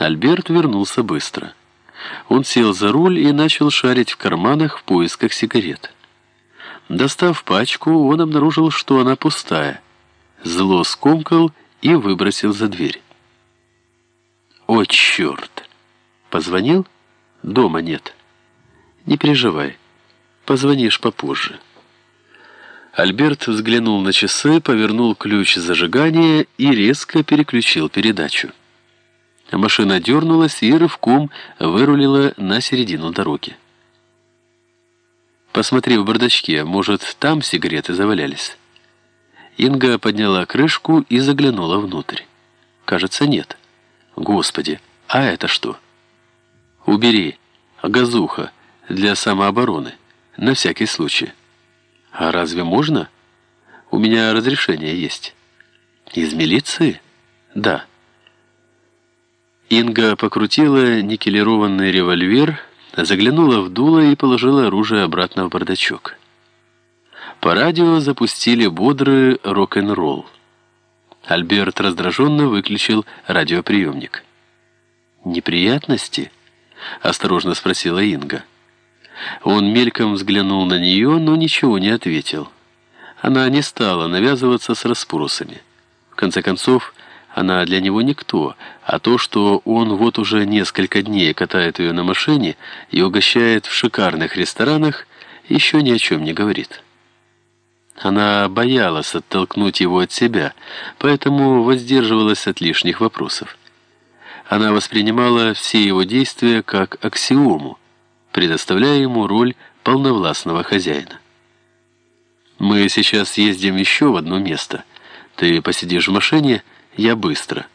Альберт вернулся быстро. Он сел за руль и начал шарить в карманах в поисках сигарет. Достав пачку, он обнаружил, что она пустая. Зло скомкал и выбросил за дверь. «О, черт!» «Позвонил? Дома нет». «Не переживай, позвонишь попозже». Альберт взглянул на часы, повернул ключ зажигания и резко переключил передачу. Машина дернулась и рывком вырулила на середину дороги. «Посмотри в бардачке, может, там сигареты завалялись?» Инга подняла крышку и заглянула внутрь. «Кажется, нет». «Господи, а это что?» «Убери, газуха, для самообороны, на всякий случай». «А разве можно?» «У меня разрешение есть». «Из милиции?» «Да». Инга покрутила никелированный револьвер, заглянула в дуло и положила оружие обратно в бардачок. По радио запустили бодрый рок-н-ролл. Альберт раздраженно выключил радиоприемник. «Неприятности?» — осторожно спросила Инга. Он мельком взглянул на нее, но ничего не ответил. Она не стала навязываться с расспросами. В конце концов, она для него никто, а то, что он вот уже несколько дней катает ее на машине и угощает в шикарных ресторанах, еще ни о чем не говорит. Она боялась оттолкнуть его от себя, поэтому воздерживалась от лишних вопросов. Она воспринимала все его действия как аксиому, предоставляя ему роль полновластного хозяина. «Мы сейчас съездим еще в одно место. Ты посидишь в машине, я быстро».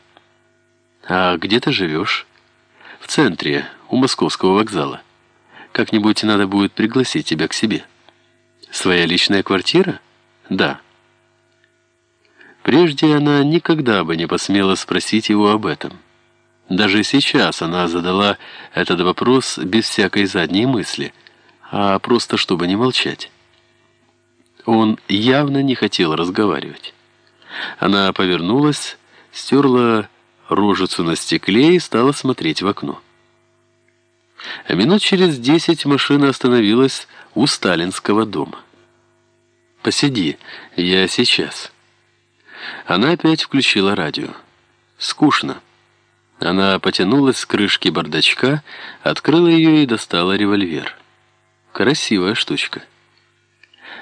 «А где ты живешь?» «В центре, у московского вокзала. Как-нибудь надо будет пригласить тебя к себе». «Своя личная квартира?» «Да». Прежде она никогда бы не посмела спросить его об этом. Даже сейчас она задала этот вопрос без всякой задней мысли, а просто чтобы не молчать. Он явно не хотел разговаривать. Она повернулась, стерла рожицу на стекле и стала смотреть в окно. А минут через десять машина остановилась у сталинского дома. «Посиди, я сейчас». Она опять включила радио. «Скучно». Она потянулась с крышки бардачка, открыла ее и достала револьвер. Красивая штучка.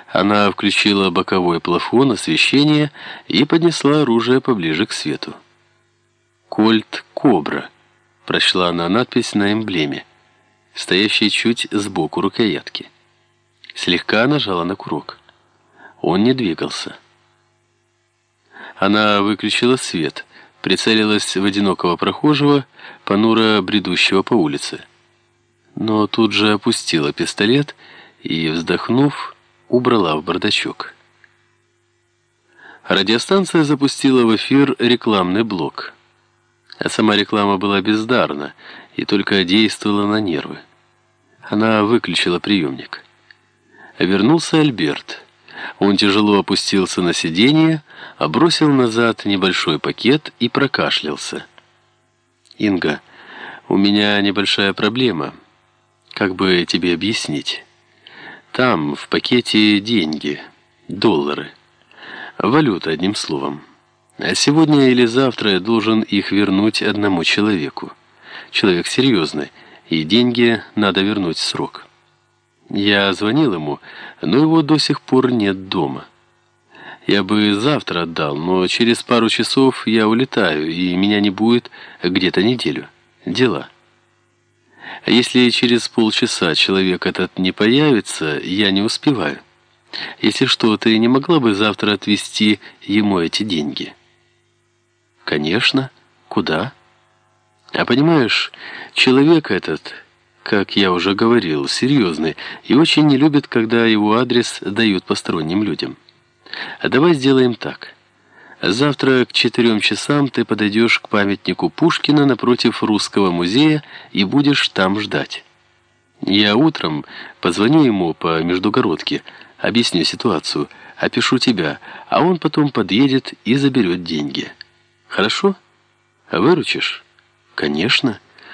Она включила боковой плафон освещения и поднесла оружие поближе к свету. «Кольт Кобра», — прочла она надпись на эмблеме, стоящей чуть сбоку рукоятки. Слегка нажала на курок. Он не двигался. Она выключила свет — прицелилась в одинокого прохожего, понуро бредущего по улице. Но тут же опустила пистолет и, вздохнув, убрала в бардачок. Радиостанция запустила в эфир рекламный блок. А сама реклама была бездарна и только действовала на нервы. Она выключила приемник. Вернулся Альберт. Он тяжело опустился на сиденье, бросил назад небольшой пакет и прокашлялся. «Инга, у меня небольшая проблема. Как бы тебе объяснить? Там, в пакете, деньги, доллары. Валюта, одним словом. А сегодня или завтра я должен их вернуть одному человеку. Человек серьезный, и деньги надо вернуть в срок». Я звонил ему, но его до сих пор нет дома. Я бы завтра отдал, но через пару часов я улетаю, и меня не будет где-то неделю. Дела. Если через полчаса человек этот не появится, я не успеваю. Если что, ты не могла бы завтра отвезти ему эти деньги? Конечно. Куда? А понимаешь, человек этот как я уже говорил, серьезный и очень не любит, когда его адрес дают посторонним людям. А давай сделаем так. Завтра к четырем часам ты подойдешь к памятнику Пушкина напротив Русского музея и будешь там ждать. Я утром позвоню ему по междугородке, объясню ситуацию, опишу тебя, а он потом подъедет и заберет деньги. Хорошо? Выручишь? «Конечно».